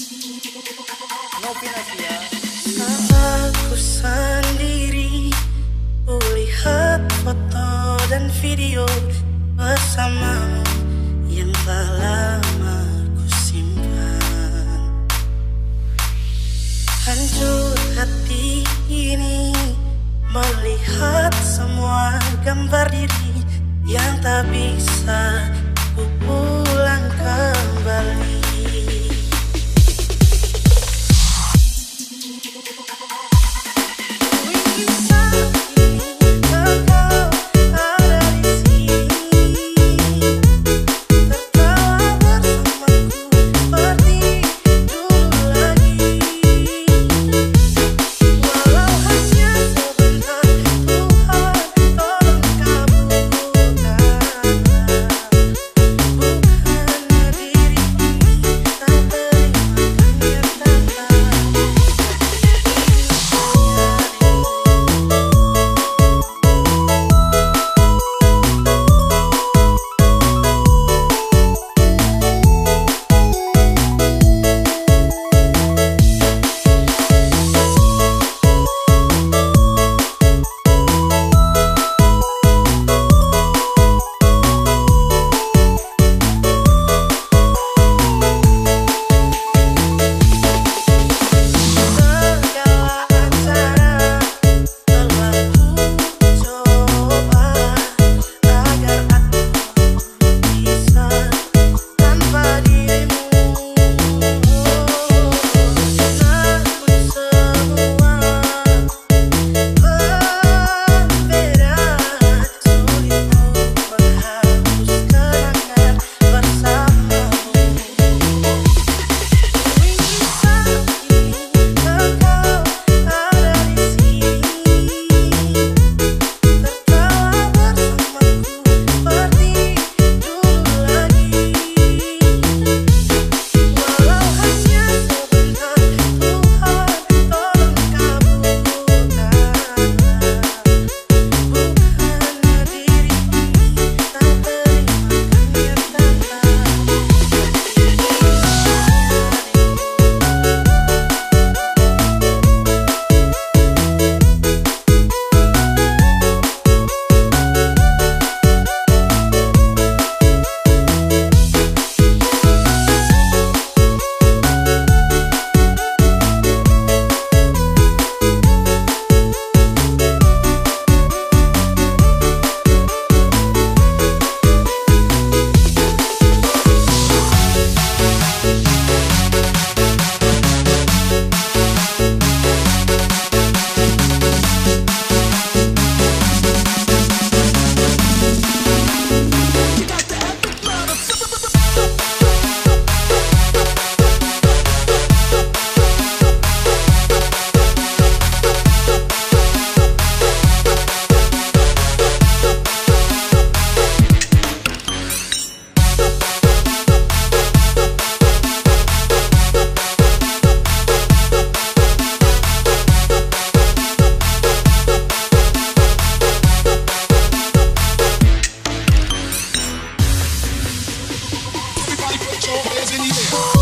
Aku sendiri Kulihat foto dan video Bersamamu Yang telah lama ku simpan? Hancur hati ini Melihat semua gambar diri Yang tak bisa ku pulang kembali there.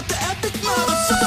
about the epic mother.